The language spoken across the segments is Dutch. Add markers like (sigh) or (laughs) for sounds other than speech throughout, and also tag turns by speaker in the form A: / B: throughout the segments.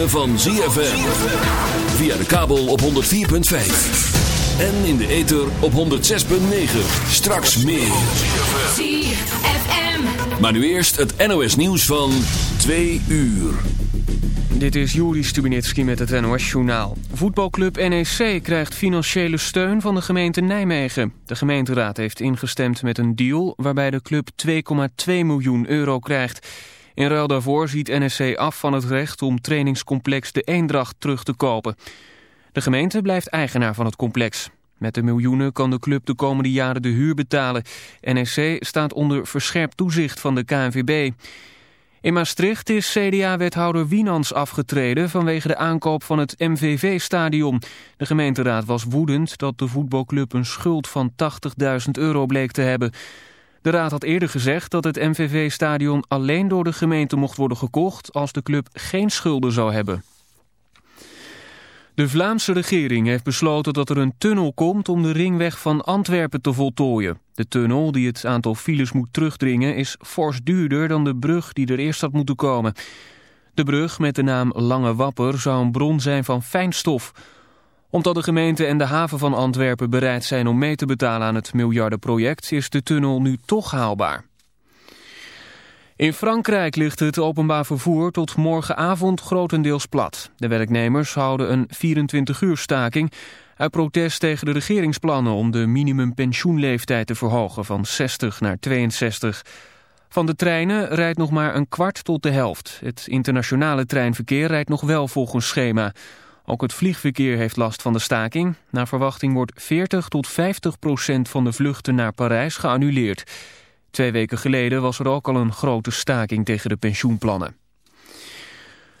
A: Ritme van ZFM. Via de kabel op 104.5. En in de ether op 106.9. Straks meer.
B: ZFM.
A: Maar nu eerst het NOS nieuws van 2 uur.
C: Dit is Juri Stubinitski met het NOS-journaal. Voetbalclub NEC krijgt financiële steun van de gemeente Nijmegen. De gemeenteraad heeft ingestemd met een deal waarbij de club 2,2 miljoen euro krijgt. In ruil daarvoor ziet NEC af van het recht om trainingscomplex De Eendracht terug te kopen. De gemeente blijft eigenaar van het complex. Met de miljoenen kan de club de komende jaren de huur betalen. NEC staat onder verscherpt toezicht van de KNVB. In Maastricht is CDA-wethouder Wienans afgetreden vanwege de aankoop van het MVV-stadion. De gemeenteraad was woedend dat de voetbalclub een schuld van 80.000 euro bleek te hebben. De raad had eerder gezegd dat het MVV-stadion alleen door de gemeente mocht worden gekocht als de club geen schulden zou hebben. De Vlaamse regering heeft besloten dat er een tunnel komt om de ringweg van Antwerpen te voltooien. De tunnel die het aantal files moet terugdringen is fors duurder dan de brug die er eerst had moeten komen. De brug met de naam Lange Wapper zou een bron zijn van fijnstof. Omdat de gemeente en de haven van Antwerpen bereid zijn om mee te betalen aan het miljardenproject is de tunnel nu toch haalbaar. In Frankrijk ligt het openbaar vervoer tot morgenavond grotendeels plat. De werknemers houden een 24-uur staking uit protest tegen de regeringsplannen om de minimumpensioenleeftijd te verhogen van 60 naar 62. Van de treinen rijdt nog maar een kwart tot de helft. Het internationale treinverkeer rijdt nog wel volgens schema. Ook het vliegverkeer heeft last van de staking. Naar verwachting wordt 40 tot 50 procent van de vluchten naar Parijs geannuleerd. Twee weken geleden was er ook al een grote staking tegen de pensioenplannen.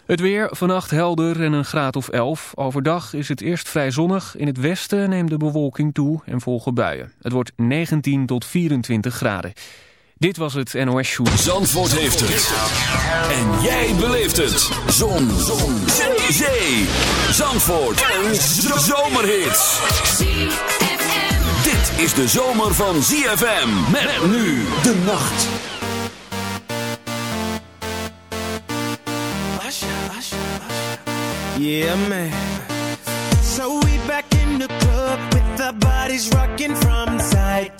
C: Het weer, vannacht helder en een graad of 11. Overdag is het eerst vrij zonnig. In het westen neemt de bewolking toe en volgen buien. Het wordt 19 tot 24 graden. Dit was het NOS Show.
A: Zandvoort heeft het. En jij beleeft het. Zon. Zon. Zee. Zandvoort. Een zomerhit. Dit is de zomer van ZFM. Met nu de nacht.
D: Yeah, man. So we back in the club with our bodies rocking from side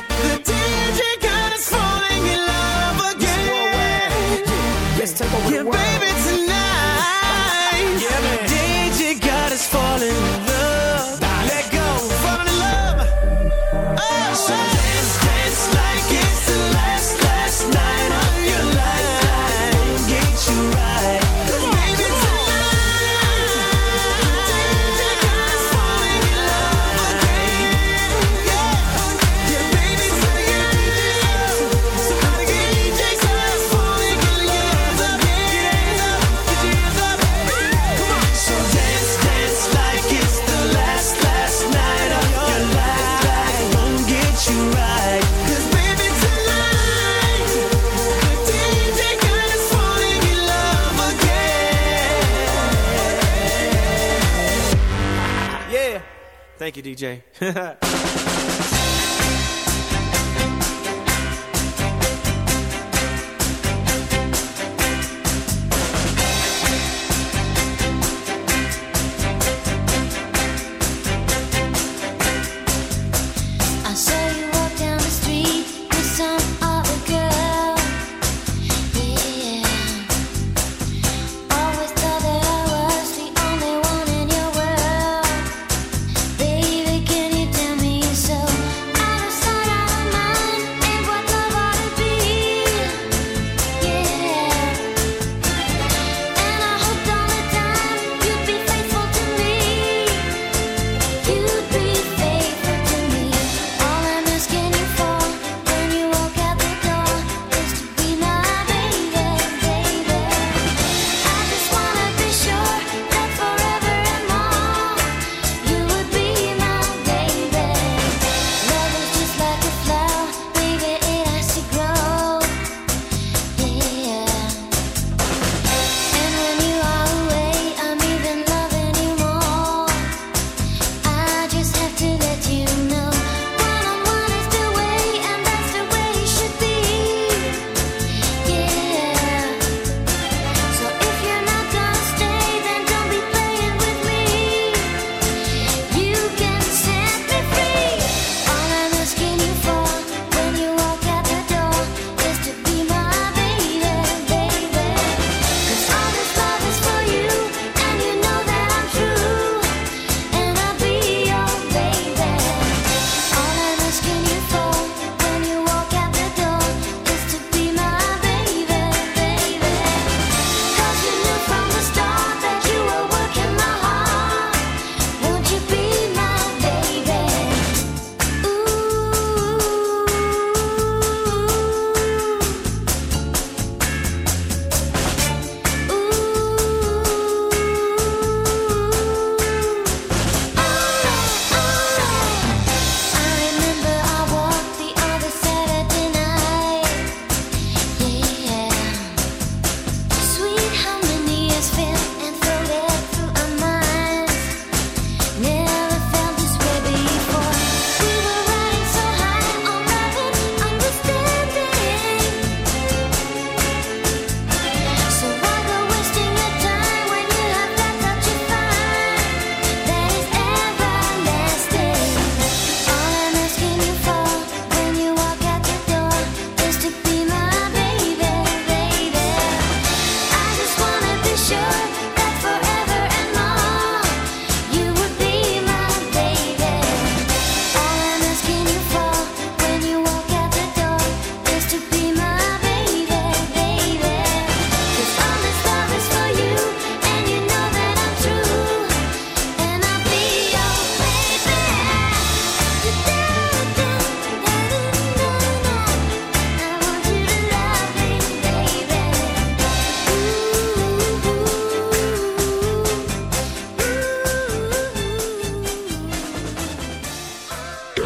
E: Thank you, DJ. (laughs)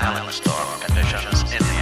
F: violent storm conditions in the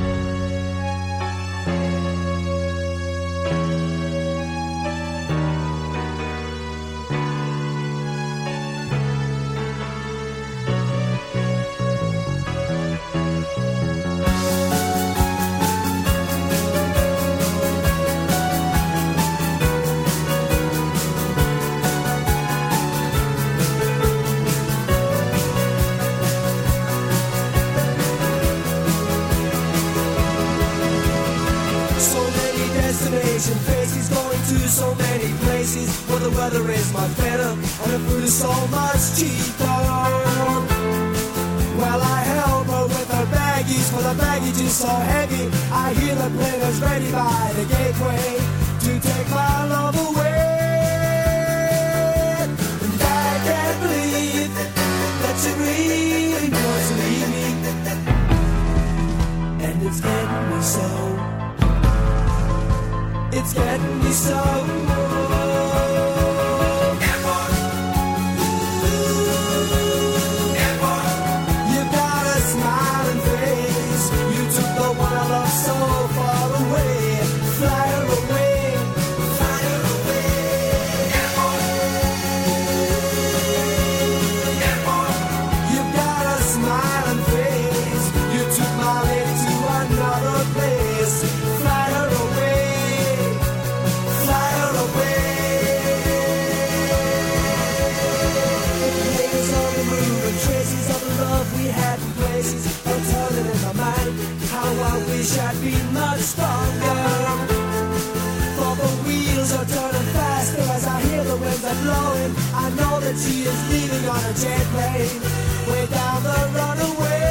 G: that she is leaving on a jet plane. Way down the runaway.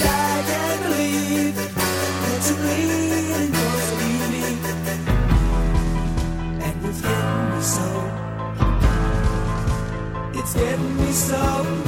G: I can't believe that you're bleeding, cause leaving. And it's getting me so. It's getting me so.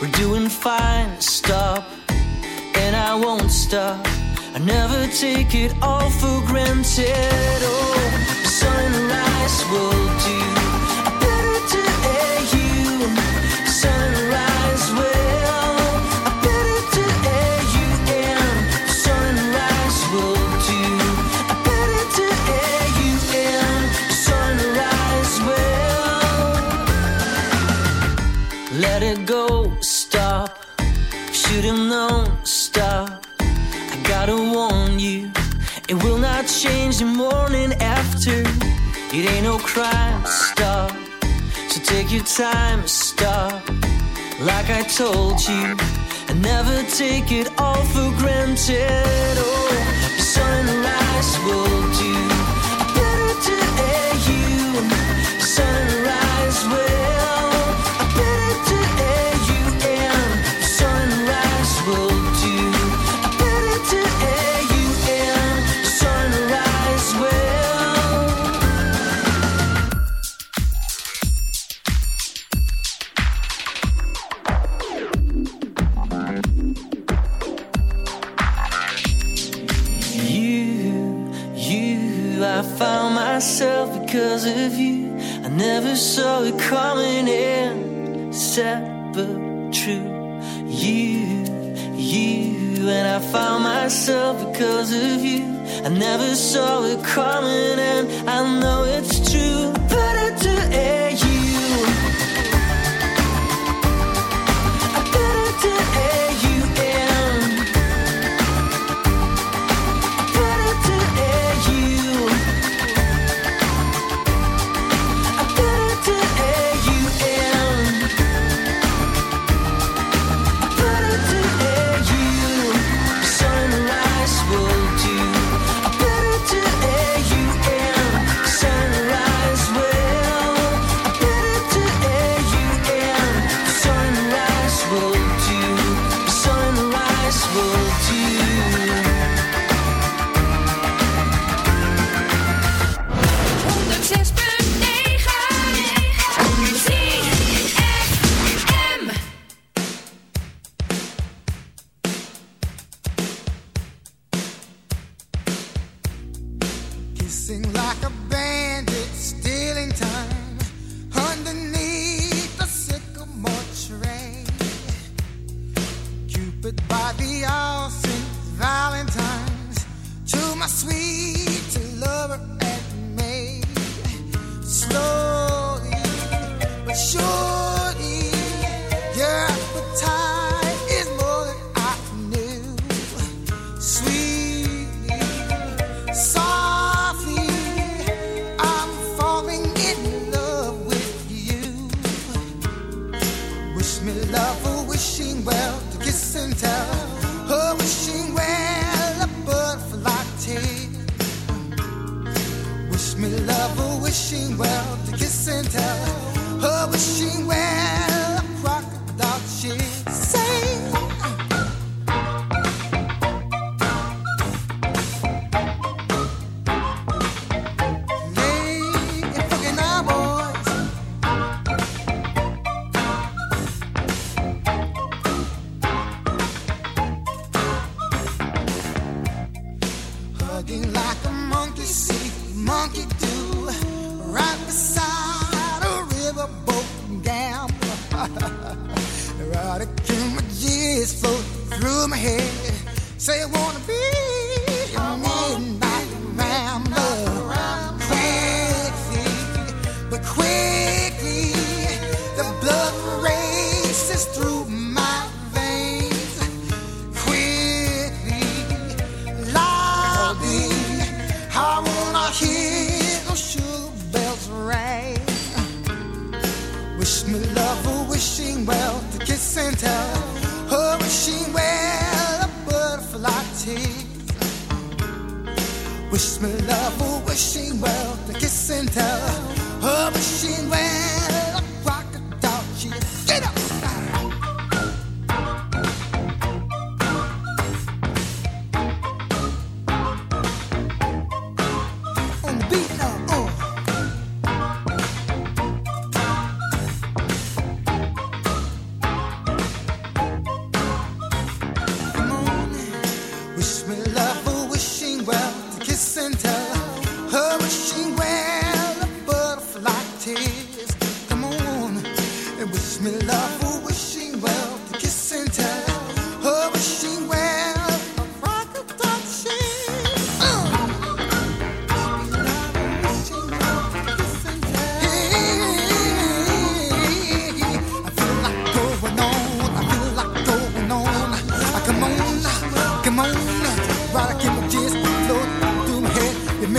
H: We're doing fine, stop, and I won't stop. I never take it all for granted. Oh, sunrise will do. Cause your morning after, it ain't no crime stop. So take your time stop. Like I told you, and never take it all for granted. Oh, the sunrise will do. myself because of you. I never saw it coming in, sad but true. You, you, and I found myself because of you. I never saw it coming, and I know it's true, but I do air you. I better to air.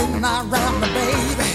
I: I wrap my baby.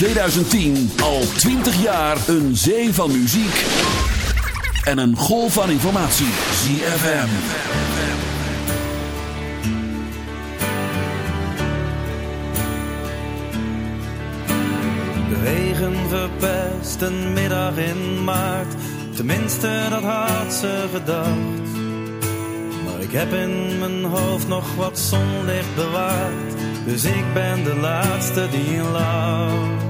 A: 2010 al 20 jaar een zee van muziek en een golf van informatie. ZFM.
J: De regen verpest een middag in maart. Tenminste, dat had ze gedacht. Maar ik heb in mijn hoofd nog wat zonlicht bewaard. Dus ik ben de laatste die lacht.